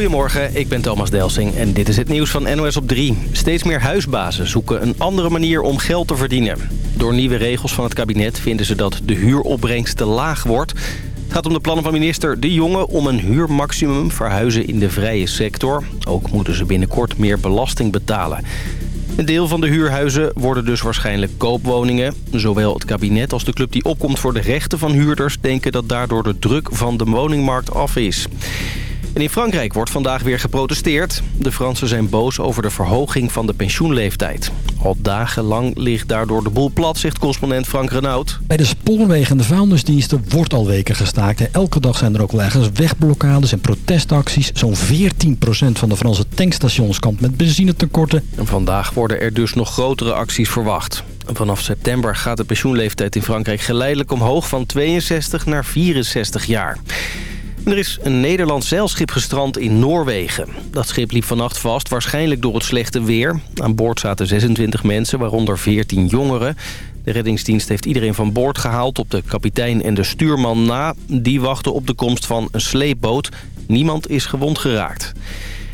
Goedemorgen, ik ben Thomas Delsing en dit is het nieuws van NOS op 3. Steeds meer huisbazen zoeken een andere manier om geld te verdienen. Door nieuwe regels van het kabinet vinden ze dat de huuropbrengst te laag wordt. Het gaat om de plannen van minister De Jonge om een huurmaximum verhuizen in de vrije sector. Ook moeten ze binnenkort meer belasting betalen. Een deel van de huurhuizen worden dus waarschijnlijk koopwoningen. Zowel het kabinet als de club die opkomt voor de rechten van huurders... denken dat daardoor de druk van de woningmarkt af is. En in Frankrijk wordt vandaag weer geprotesteerd. De Fransen zijn boos over de verhoging van de pensioenleeftijd. Al dagenlang ligt daardoor de boel plat, zegt correspondent Frank Renaud. Bij de spoorwegen en de vuilnisdiensten wordt al weken gestaakt. Elke dag zijn er ook wel ergens wegblokkades en protestacties. Zo'n 14% van de Franse tankstations kampt met benzinetekorten. En vandaag worden er dus nog grotere acties verwacht. Vanaf september gaat de pensioenleeftijd in Frankrijk geleidelijk omhoog van 62 naar 64 jaar. Er is een Nederlands zeilschip gestrand in Noorwegen. Dat schip liep vannacht vast, waarschijnlijk door het slechte weer. Aan boord zaten 26 mensen, waaronder 14 jongeren. De reddingsdienst heeft iedereen van boord gehaald op de kapitein en de stuurman na. Die wachten op de komst van een sleepboot. Niemand is gewond geraakt.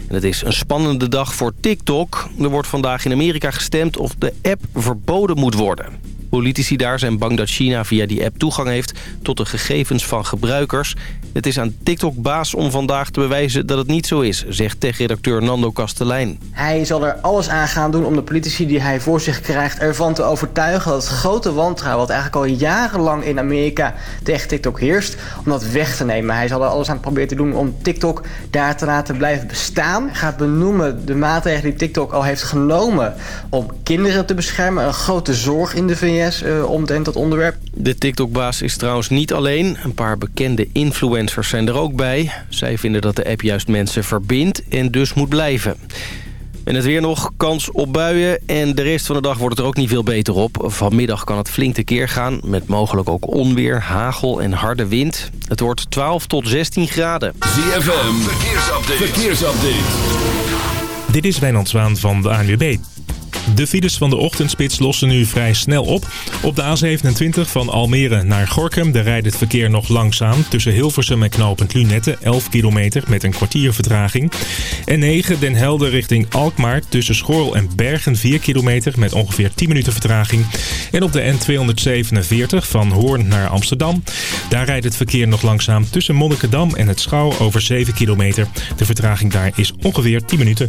En het is een spannende dag voor TikTok. Er wordt vandaag in Amerika gestemd of de app verboden moet worden. Politici daar zijn bang dat China via die app toegang heeft tot de gegevens van gebruikers. Het is aan TikTok-baas om vandaag te bewijzen dat het niet zo is, zegt tech-redacteur Nando Kastelein. Hij zal er alles aan gaan doen om de politici die hij voor zich krijgt ervan te overtuigen dat het grote wantrouwen wat eigenlijk al jarenlang in Amerika tegen TikTok heerst, om dat weg te nemen. Hij zal er alles aan proberen te doen om TikTok daar te laten blijven bestaan. Hij gaat benoemen de maatregelen die TikTok al heeft genomen om kinderen te beschermen. Een grote zorg in de VS uh, omtrent dat onderwerp. De TikTok-baas is trouwens niet alleen. Een paar bekende influencers zijn er ook bij. Zij vinden dat de app juist mensen verbindt en dus moet blijven. En het weer nog, kans op buien. En de rest van de dag wordt het er ook niet veel beter op. Vanmiddag kan het flink tekeer gaan. Met mogelijk ook onweer, hagel en harde wind. Het wordt 12 tot 16 graden. ZFM, verkeersupdate. verkeersupdate. Dit is Wijnand Zwaan van de ANWB. De files van de ochtendspits lossen nu vrij snel op. Op de A27 van Almere naar Gorkum daar rijdt het verkeer nog langzaam. Tussen Hilversum en knooppunt Lunette 11 kilometer met een kwartier vertraging. En 9 Den Helder richting Alkmaar tussen Schorl en Bergen 4 kilometer met ongeveer 10 minuten vertraging. En op de N247 van Hoorn naar Amsterdam. Daar rijdt het verkeer nog langzaam tussen Monnikendam en het Schouw over 7 kilometer. De vertraging daar is ongeveer 10 minuten.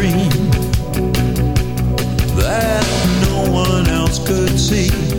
dream that no one else could see.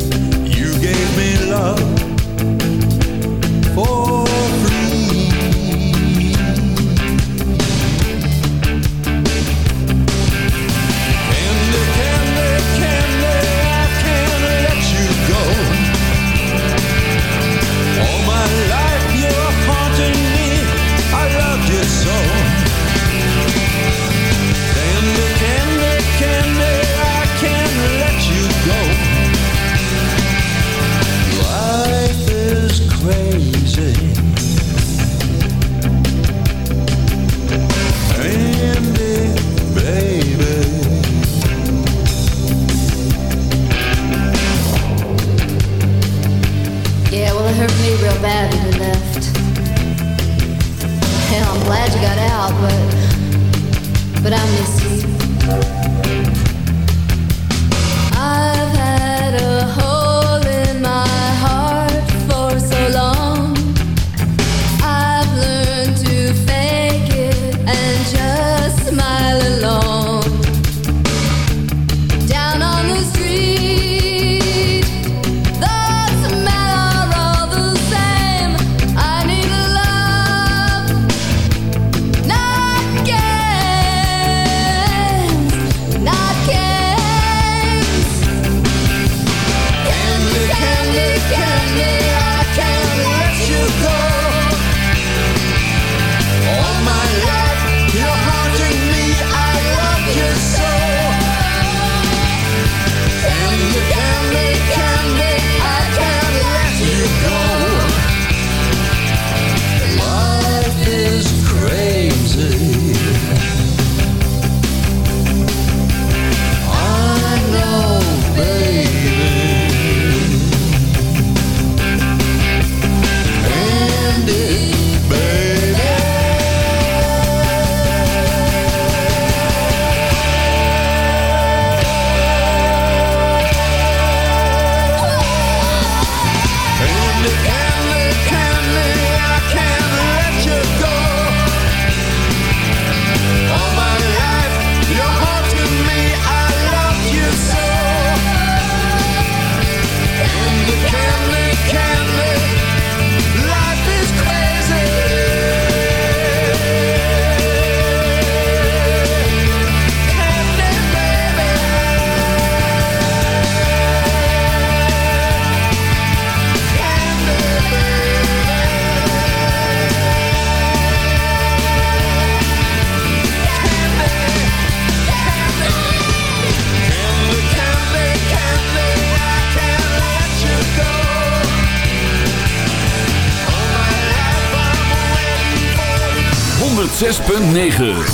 9.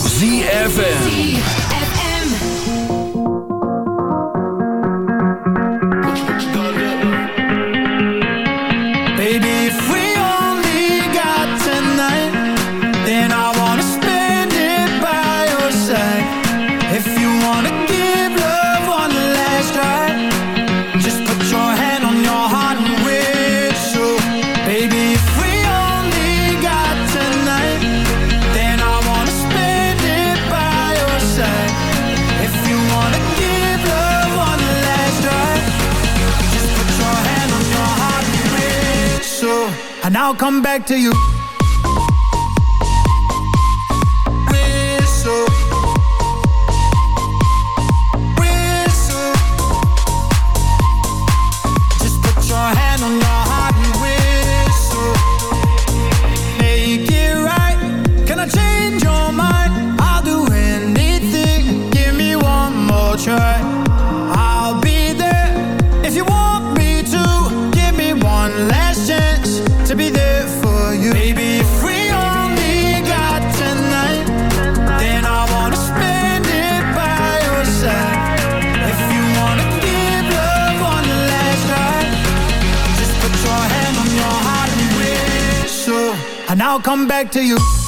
And I'll come back to you. back to you.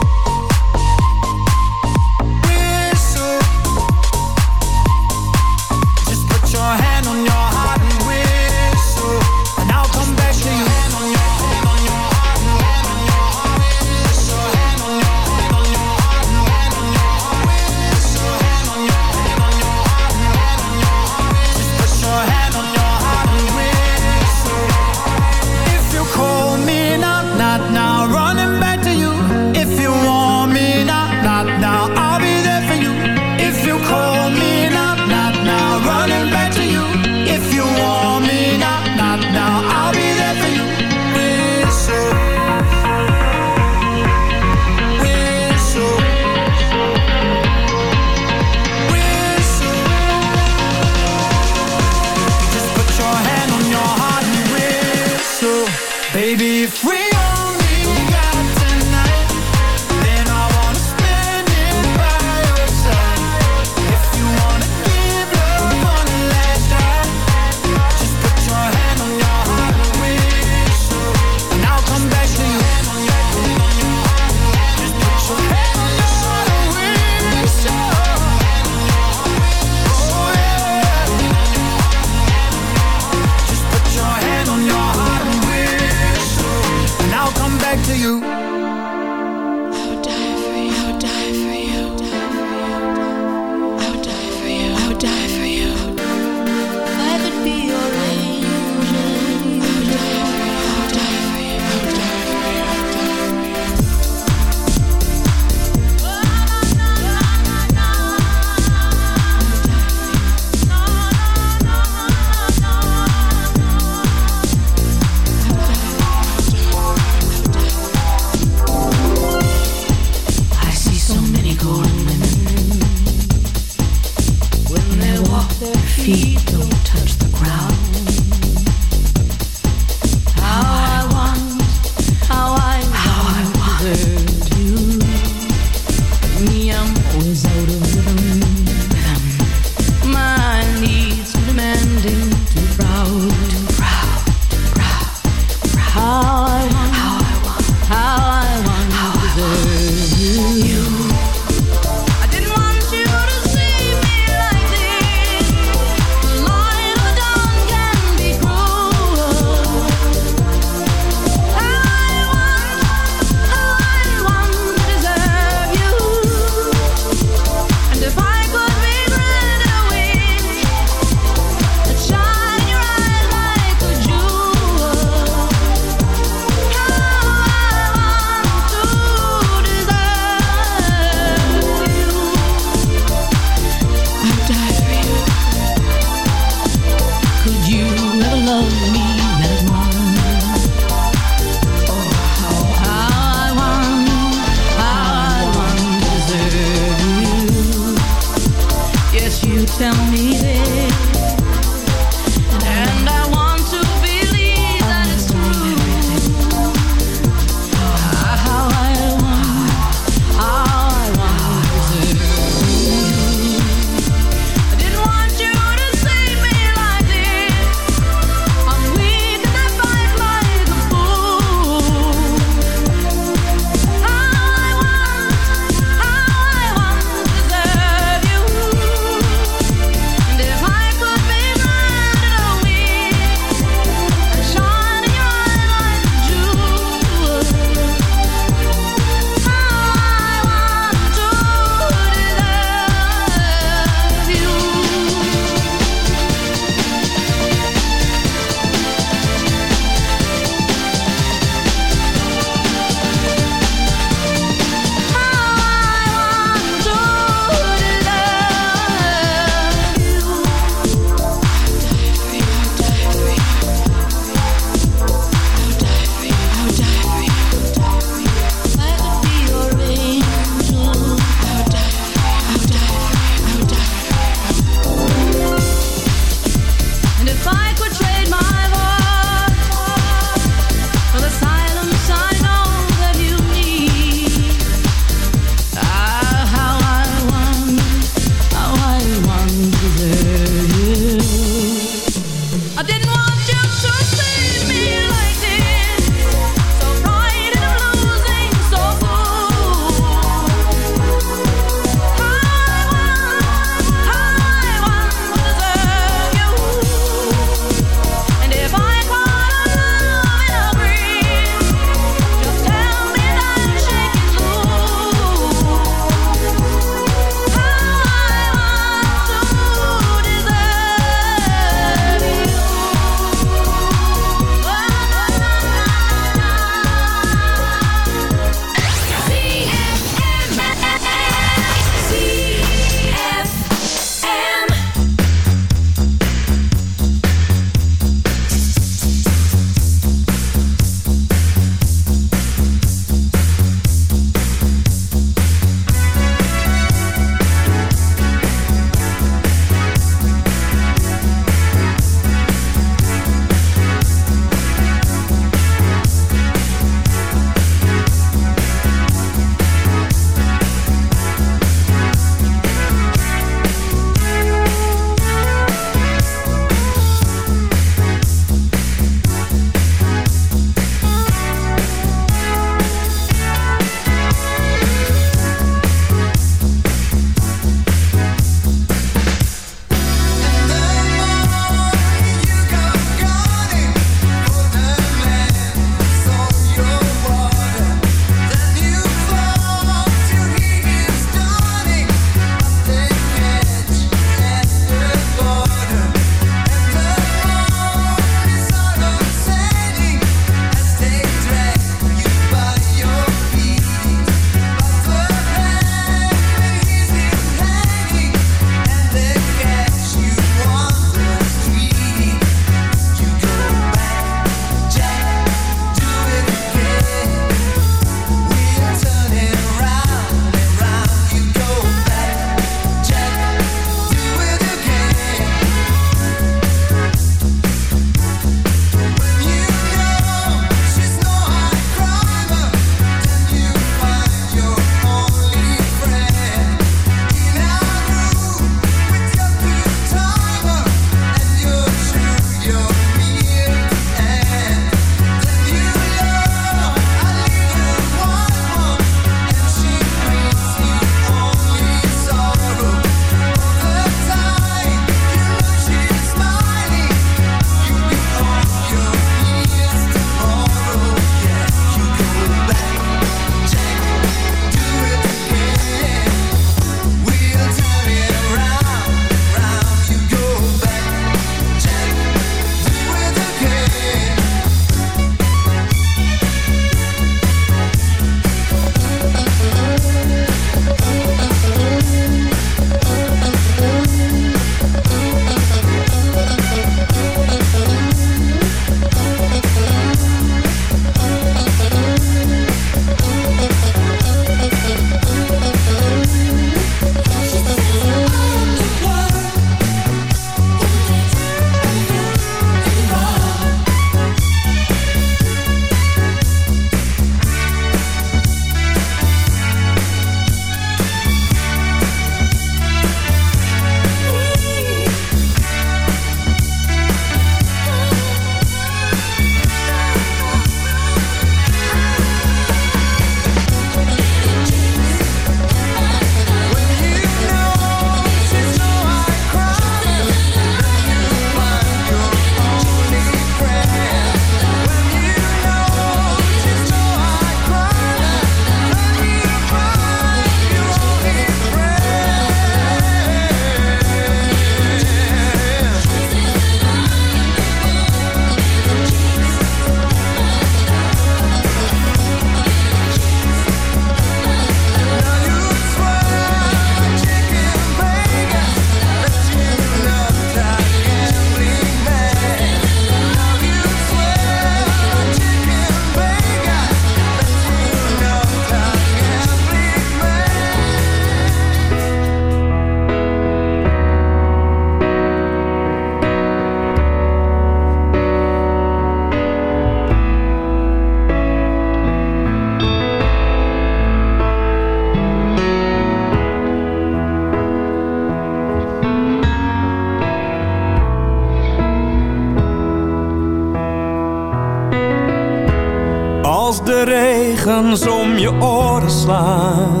Slaan.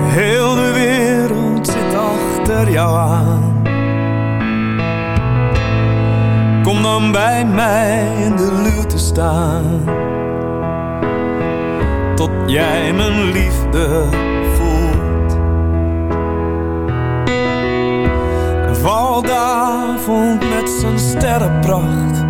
Heel de wereld zit achter jou aan. Kom dan bij mij in de luwte staan. Tot jij mijn liefde voelt. En Valdavond met zijn sterrenpracht.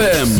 ZFM.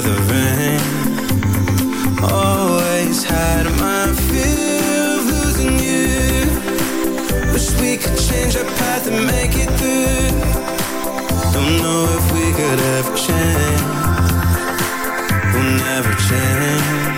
the rain. Always my fear of losing you. Wish we could change our path and make it through. Don't know if we could ever change. We'll never change.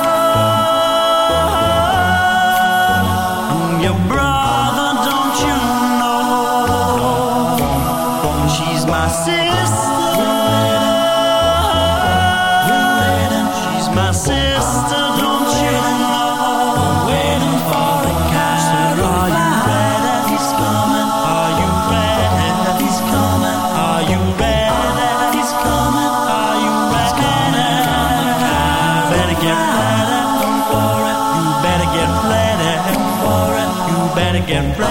again.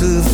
to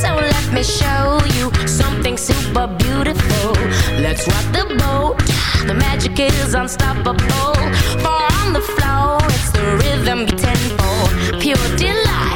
So let me show you something super beautiful. Let's rock the boat. The magic is unstoppable. Far on the floor, it's the rhythm you tend for. Pure delight.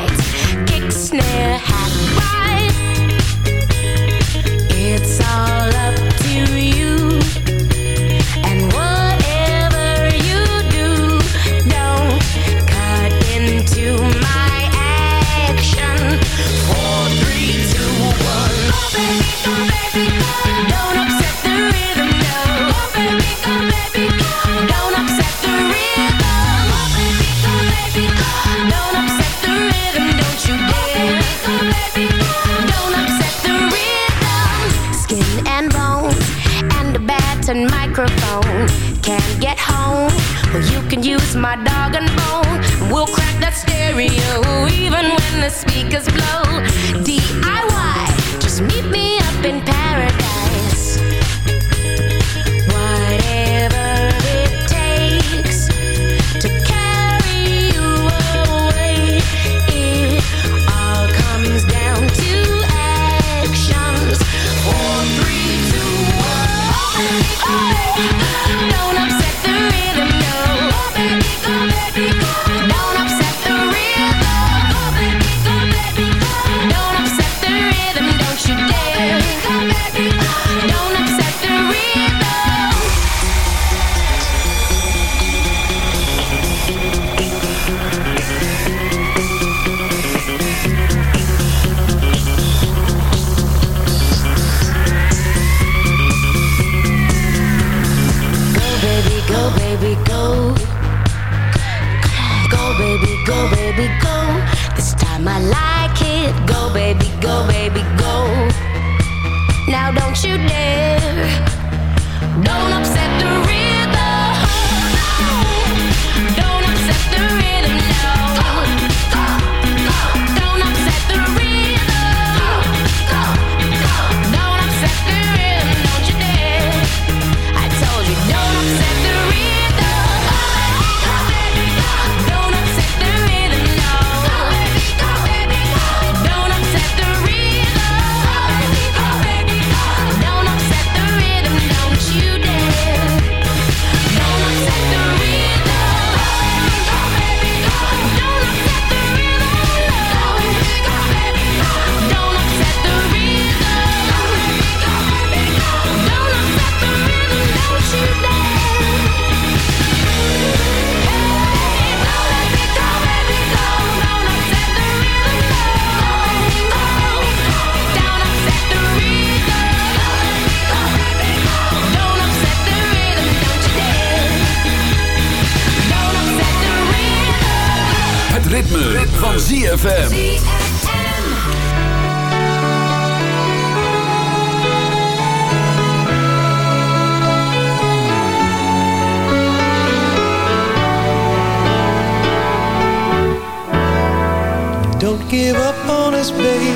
ZFM. Don't give up on us, baby.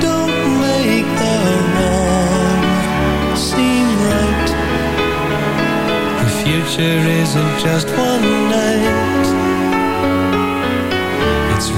Don't make the wrong seem right. The future isn't just one night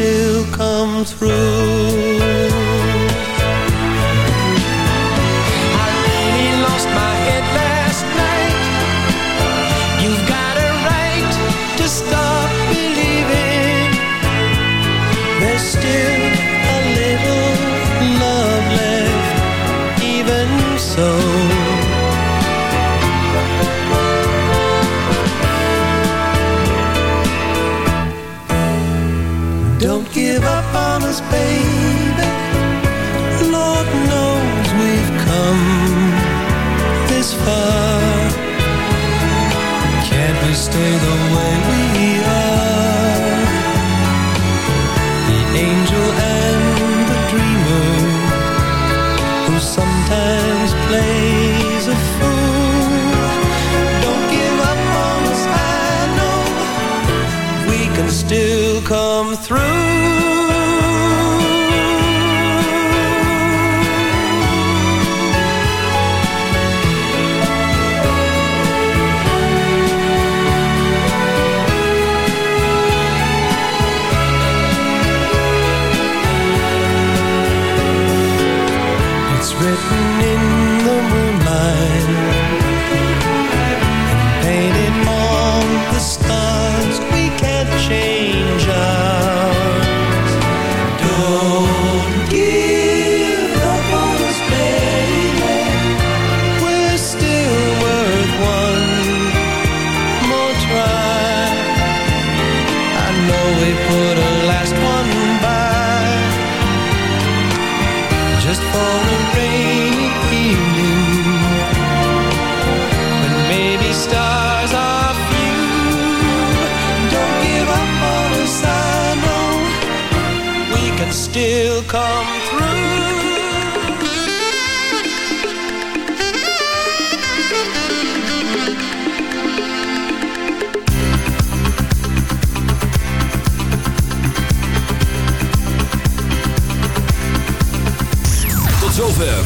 still come through. stay the way we